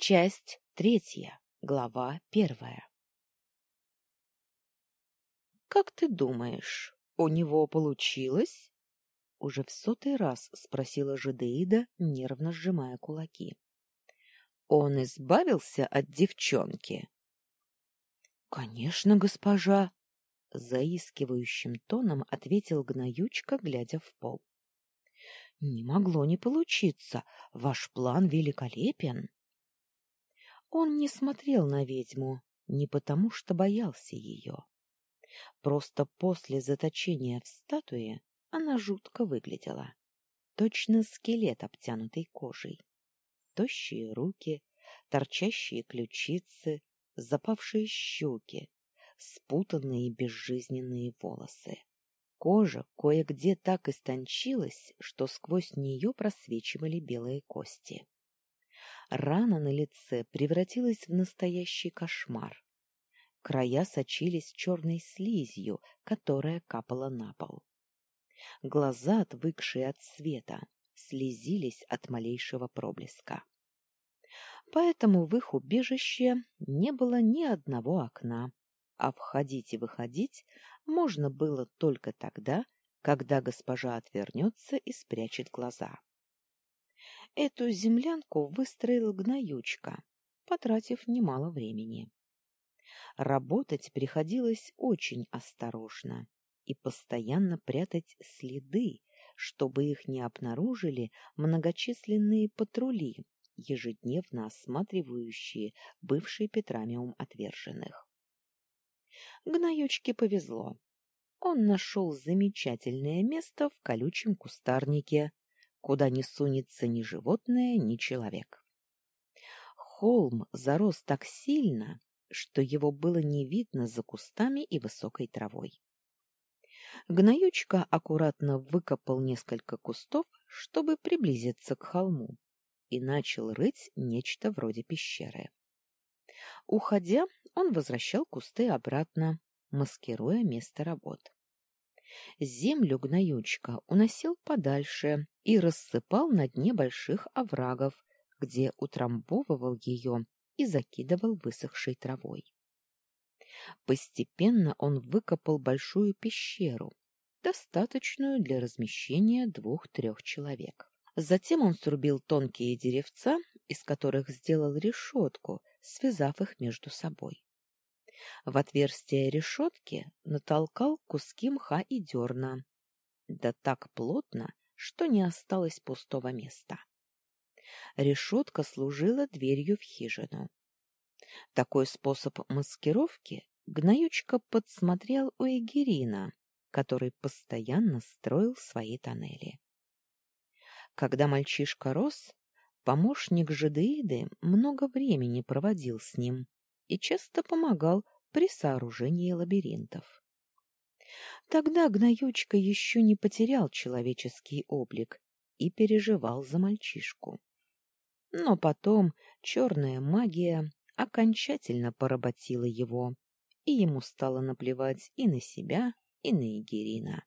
Часть третья, глава первая. «Как ты думаешь, у него получилось?» Уже в сотый раз спросила Жидеида, нервно сжимая кулаки. «Он избавился от девчонки?» «Конечно, госпожа!» Заискивающим тоном ответил Гноючка, глядя в пол. Не могло не получиться. Ваш план великолепен. Он не смотрел на ведьму не потому, что боялся ее. Просто после заточения в статуе она жутко выглядела. Точно скелет, обтянутый кожей. Тощие руки, торчащие ключицы, запавшие щеки, спутанные безжизненные волосы. Кожа кое-где так истончилась, что сквозь нее просвечивали белые кости. Рана на лице превратилась в настоящий кошмар. Края сочились черной слизью, которая капала на пол. Глаза, отвыкшие от света, слезились от малейшего проблеска. Поэтому в их убежище не было ни одного окна, а входить и выходить можно было только тогда, когда госпожа отвернется и спрячет глаза. Эту землянку выстроил гноючка, потратив немало времени. Работать приходилось очень осторожно и постоянно прятать следы, чтобы их не обнаружили многочисленные патрули, ежедневно осматривающие бывший Петрамиум отверженных. Гноючке повезло. Он нашел замечательное место в колючем кустарнике, куда не сунется ни животное, ни человек. Холм зарос так сильно, что его было не видно за кустами и высокой травой. Гноючка аккуратно выкопал несколько кустов, чтобы приблизиться к холму, и начал рыть нечто вроде пещеры. Уходя, он возвращал кусты обратно, маскируя место работ. Землю гноючка уносил подальше и рассыпал на дне больших оврагов, где утрамбовывал ее и закидывал высохшей травой. Постепенно он выкопал большую пещеру, достаточную для размещения двух-трех человек. Затем он срубил тонкие деревца, из которых сделал решетку, связав их между собой. В отверстие решетки натолкал куски мха и дерна, да так плотно, что не осталось пустого места. Решетка служила дверью в хижину. Такой способ маскировки Гноючка подсмотрел у Эгерина, который постоянно строил свои тоннели. Когда мальчишка рос, помощник Жидеиды много времени проводил с ним и часто помогал при сооружении лабиринтов. Тогда Гноючка еще не потерял человеческий облик и переживал за мальчишку. Но потом черная магия окончательно поработила его, и ему стало наплевать и на себя, и на Игерина.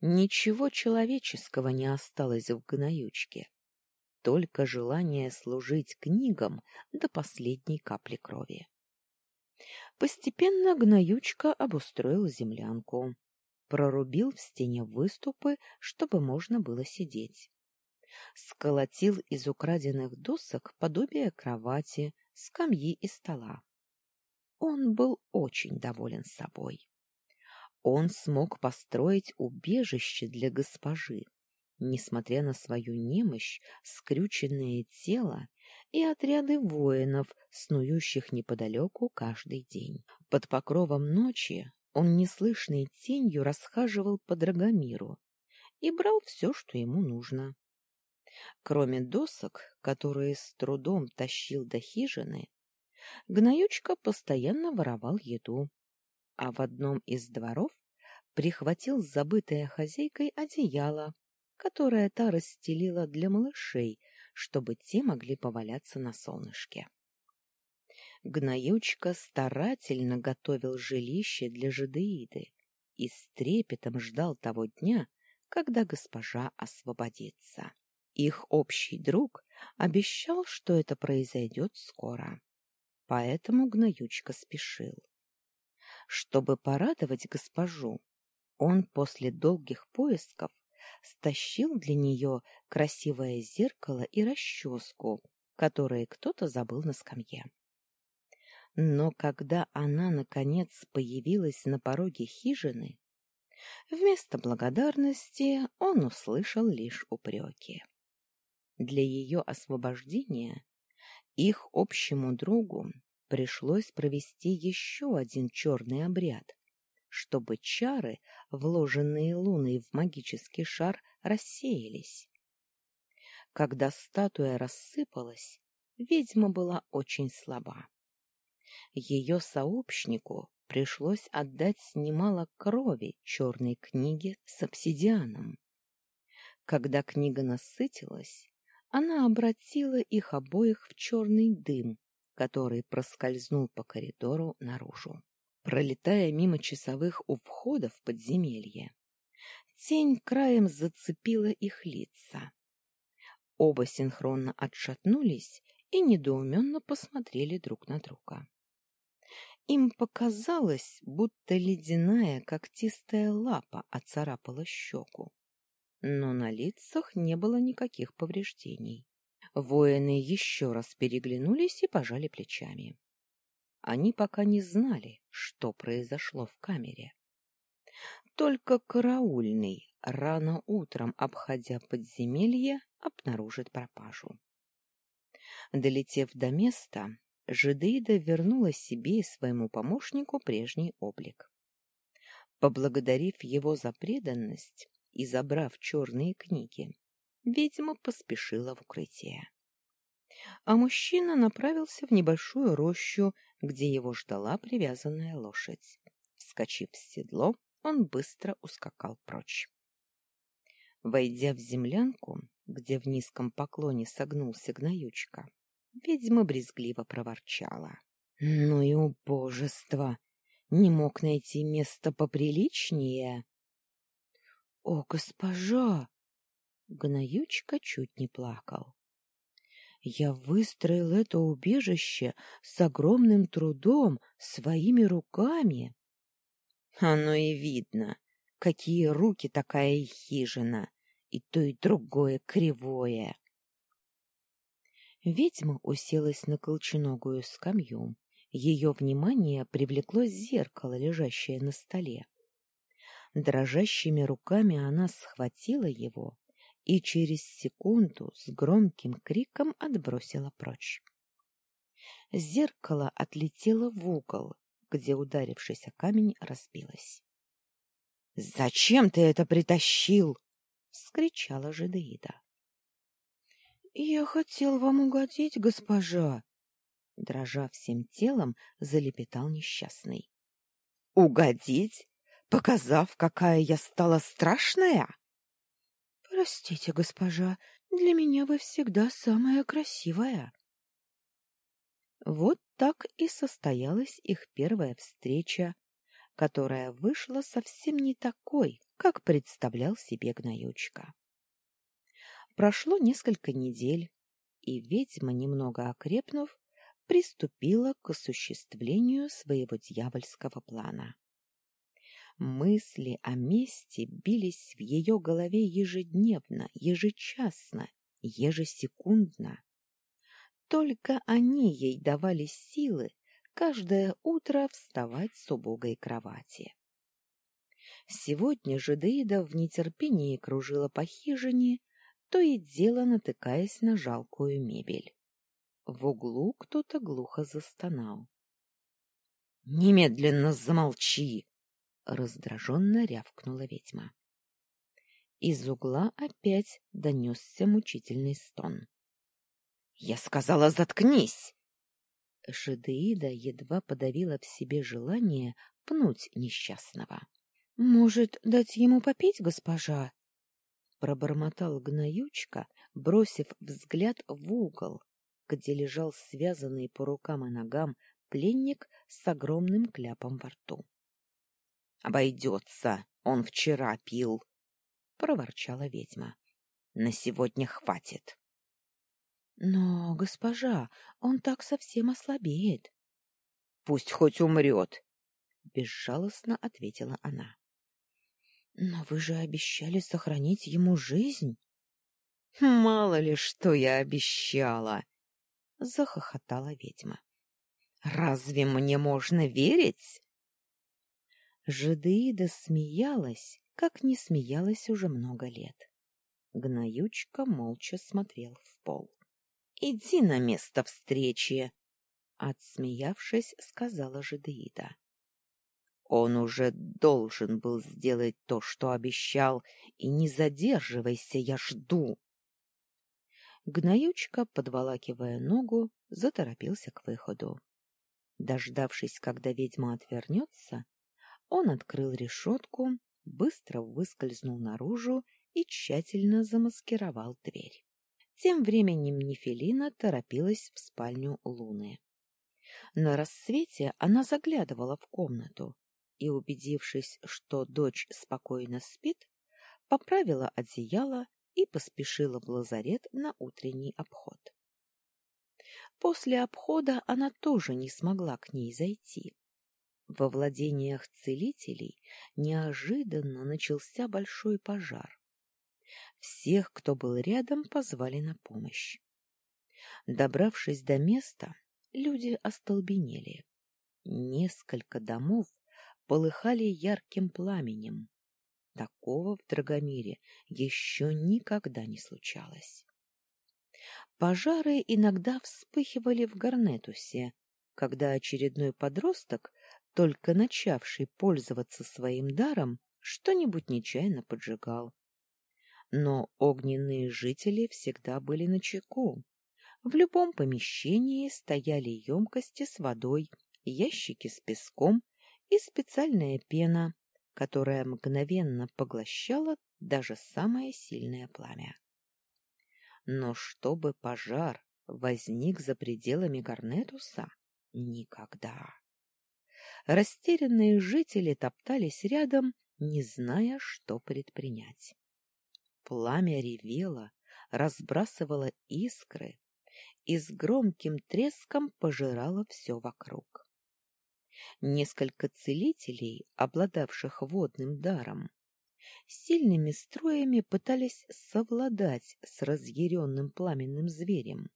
Ничего человеческого не осталось в гноючке. Только желание служить книгам до последней капли крови. Постепенно гноючка обустроил землянку, прорубил в стене выступы, чтобы можно было сидеть. Сколотил из украденных досок подобие кровати, скамьи и стола. Он был очень доволен собой. Он смог построить убежище для госпожи, несмотря на свою немощь, скрюченное тело и отряды воинов, снующих неподалеку каждый день. Под покровом ночи он неслышной тенью расхаживал по Драгомиру и брал все, что ему нужно. Кроме досок, которые с трудом тащил до хижины, Гноючка постоянно воровал еду а в одном из дворов прихватил забытое хозяйкой одеяло, которое та расстелила для малышей, чтобы те могли поваляться на солнышке. Гноючка старательно готовил жилище для жидеиды и с трепетом ждал того дня, когда госпожа освободится. Их общий друг обещал, что это произойдет скоро. Поэтому Гноючка спешил. Чтобы порадовать госпожу, он после долгих поисков стащил для нее красивое зеркало и расческу, которые кто-то забыл на скамье. Но когда она, наконец, появилась на пороге хижины, вместо благодарности он услышал лишь упреки. Для ее освобождения их общему другу пришлось провести еще один черный обряд, чтобы чары, вложенные луной в магический шар, рассеялись. Когда статуя рассыпалась, ведьма была очень слаба. Ее сообщнику пришлось отдать немало крови черной книге с обсидианом. Когда книга насытилась, она обратила их обоих в черный дым, который проскользнул по коридору наружу. Пролетая мимо часовых у входа в подземелье, тень краем зацепила их лица. Оба синхронно отшатнулись и недоуменно посмотрели друг на друга. Им показалось, будто ледяная когтистая лапа оцарапала щеку. Но на лицах не было никаких повреждений. Воины еще раз переглянулись и пожали плечами. Они пока не знали, что произошло в камере. Только караульный, рано утром обходя подземелье, обнаружит пропажу. Долетев до места, Жидеида вернула себе и своему помощнику прежний облик. Поблагодарив его за преданность и забрав черные книги, ведьма поспешила в укрытие. А мужчина направился в небольшую рощу, где его ждала привязанная лошадь. Вскочив в седло, он быстро ускакал прочь. Войдя в землянку, где в низком поклоне согнулся гноючка, Ведьма брезгливо проворчала. Ну и убожество! Не мог найти место поприличнее. О, госпожа! Гноючка чуть не плакал. Я выстроил это убежище с огромным трудом, своими руками. Оно и видно, какие руки такая хижина, и то и другое кривое. Ведьма уселась на колченогую скамью. Ее внимание привлекло зеркало, лежащее на столе. Дрожащими руками она схватила его и через секунду с громким криком отбросила прочь. Зеркало отлетело в угол, где, ударившись о камень, разбилось. — Зачем ты это притащил? — вскричала жидеида. Я хотел вам угодить, госпожа, дрожа всем телом, залепетал несчастный. Угодить, показав, какая я стала страшная? Простите, госпожа, для меня вы всегда самая красивая. Вот так и состоялась их первая встреча, которая вышла совсем не такой, как представлял себе Гноючка. Прошло несколько недель, и ведьма, немного окрепнув, приступила к осуществлению своего дьявольского плана. Мысли о мести бились в ее голове ежедневно, ежечасно, ежесекундно. Только они ей давали силы каждое утро вставать с убогой кровати. Сегодня же Деида в нетерпении кружила по хижине, то и дело натыкаясь на жалкую мебель. В углу кто-то глухо застонал. — Немедленно замолчи! — раздраженно рявкнула ведьма. Из угла опять донесся мучительный стон. — Я сказала, заткнись! Шедеида едва подавила в себе желание пнуть несчастного. — Может, дать ему попить, госпожа? пробормотал гноючка, бросив взгляд в угол, где лежал связанный по рукам и ногам пленник с огромным кляпом во рту. — Обойдется, он вчера пил, — проворчала ведьма. На сегодня хватит. Но, госпожа, он так совсем ослабеет. Пусть хоть умрет, — безжалостно ответила она. Но вы же обещали сохранить ему жизнь. Мало ли, что я обещала, — захохотала ведьма. Разве мне можно верить? Жидеида смеялась, как не смеялась уже много лет. Гноючка молча смотрел в пол. — Иди на место встречи! — отсмеявшись, сказала Жидеида. Он уже должен был сделать то, что обещал, и не задерживайся, я жду. Гноючка, подволакивая ногу, заторопился к выходу. Дождавшись, когда ведьма отвернется, он открыл решетку, быстро выскользнул наружу и тщательно замаскировал дверь. Тем временем Нефелина торопилась в спальню Луны. На рассвете она заглядывала в комнату и, убедившись, что дочь спокойно спит, поправила одеяло и поспешила в лазарет на утренний обход. После обхода она тоже не смогла к ней зайти. Во владениях целителей неожиданно начался большой пожар. Всех, кто был рядом, позвали на помощь. Добравшись до места, люди остолбенели. Несколько домов полыхали ярким пламенем. Такого в Драгомире еще никогда не случалось. Пожары иногда вспыхивали в Гарнетусе, когда очередной подросток, только начавший пользоваться своим даром, что-нибудь нечаянно поджигал. Но огненные жители всегда были на чеку. В любом помещении стояли емкости с водой, ящики с песком и специальная пена, которая мгновенно поглощала даже самое сильное пламя. Но чтобы пожар возник за пределами Гарнетуса, никогда. Растерянные жители топтались рядом, не зная, что предпринять. Пламя ревело, разбрасывало искры и с громким треском пожирало все вокруг. Несколько целителей, обладавших водным даром, сильными строями пытались совладать с разъяренным пламенным зверем.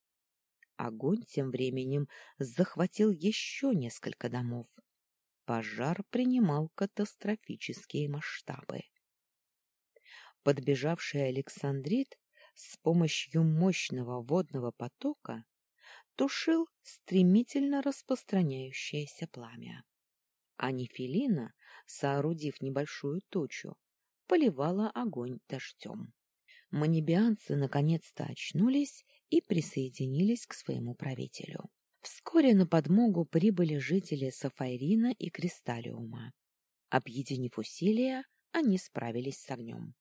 Огонь тем временем захватил еще несколько домов. Пожар принимал катастрофические масштабы. Подбежавший Александрит с помощью мощного водного потока тушил стремительно распространяющееся пламя. А Нефелина, соорудив небольшую тучу, поливала огонь дождем. Манибианцы наконец-то очнулись и присоединились к своему правителю. Вскоре на подмогу прибыли жители Сафайрина и Кристаллиума. Объединив усилия, они справились с огнем.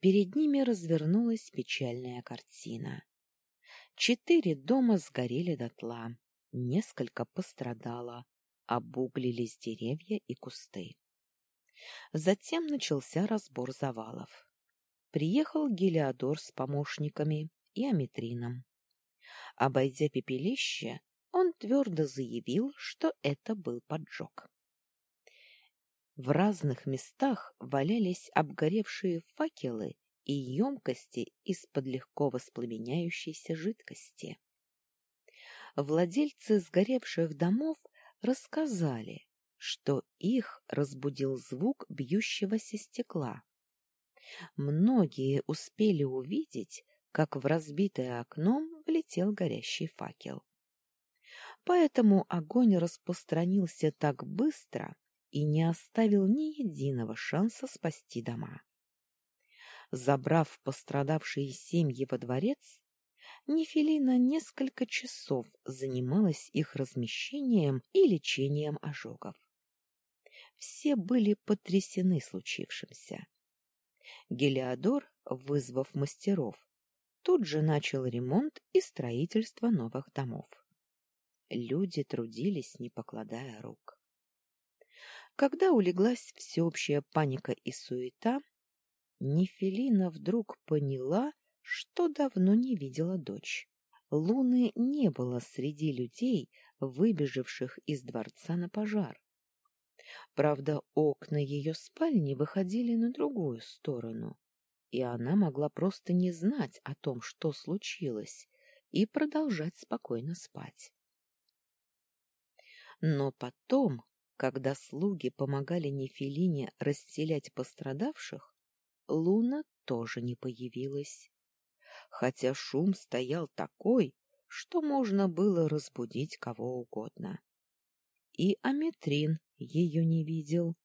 Перед ними развернулась печальная картина. Четыре дома сгорели дотла, несколько пострадало, обуглились деревья и кусты. Затем начался разбор завалов. Приехал Гелиодор с помощниками и Аметрином. Обойдя пепелище, он твердо заявил, что это был поджог. В разных местах валялись обгоревшие факелы и емкости из-под легко воспламеняющейся жидкости. Владельцы сгоревших домов рассказали, что их разбудил звук бьющегося стекла. Многие успели увидеть, как в разбитое окно влетел горящий факел. Поэтому огонь распространился так быстро и не оставил ни единого шанса спасти дома. Забрав пострадавшие семьи во дворец, Нефелина несколько часов занималась их размещением и лечением ожогов. Все были потрясены случившимся. Гелиодор, вызвав мастеров, тут же начал ремонт и строительство новых домов. Люди трудились, не покладая рук. Когда улеглась всеобщая паника и суета, Нефелина вдруг поняла, что давно не видела дочь. Луны не было среди людей, выбежавших из дворца на пожар. Правда, окна ее спальни выходили на другую сторону, и она могла просто не знать о том, что случилось, и продолжать спокойно спать. Но потом, когда слуги помогали Нефелине расселять пострадавших, Луна тоже не появилась. Хотя шум стоял такой, что можно было разбудить кого угодно. И Аметрин ее не видел.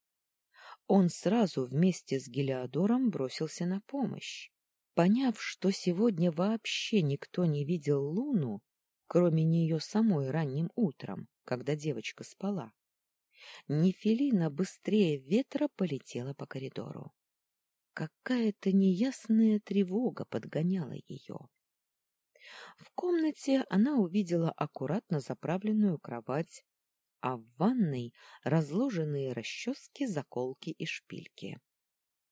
Он сразу вместе с Гелиодором бросился на помощь. Поняв, что сегодня вообще никто не видел Луну, кроме нее самой ранним утром, когда девочка спала, Нефелина быстрее ветра полетела по коридору. Какая-то неясная тревога подгоняла ее. В комнате она увидела аккуратно заправленную кровать, а в ванной разложенные расчески, заколки и шпильки.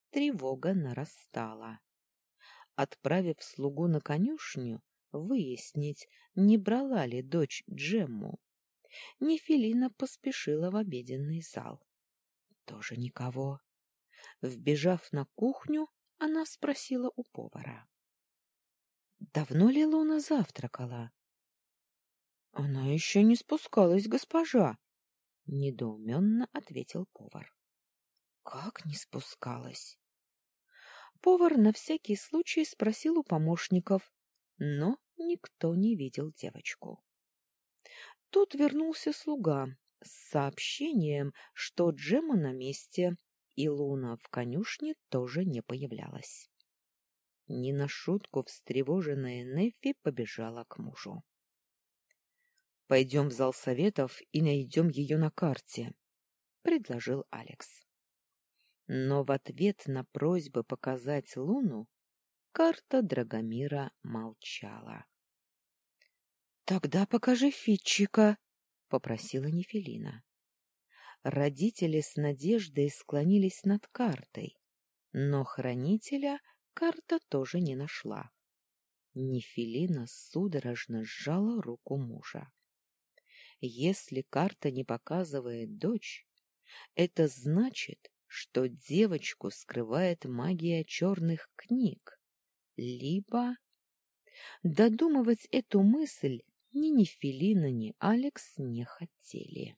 Тревога нарастала. Отправив слугу на конюшню, выяснить, не брала ли дочь Джемму, Нефелина поспешила в обеденный зал. Тоже никого. Вбежав на кухню, она спросила у повара. — Давно ли Луна завтракала? — Она еще не спускалась, госпожа, — недоуменно ответил повар. — Как не спускалась? Повар на всякий случай спросил у помощников, но никто не видел девочку. Тут вернулся слуга с сообщением, что Джема на месте, и Луна в конюшне тоже не появлялась. Не на шутку встревоженная Неффи побежала к мужу. — Пойдем в зал советов и найдем ее на карте, — предложил Алекс. Но в ответ на просьбы показать Луну карта Драгомира молчала. — Тогда покажи Фитчика, — попросила Нефелина. Родители с надеждой склонились над картой, но хранителя карта тоже не нашла. Нефелина судорожно сжала руку мужа. Если карта не показывает дочь, это значит, что девочку скрывает магия черных книг, либо... Додумывать эту мысль ни Нефелина, ни Алекс не хотели.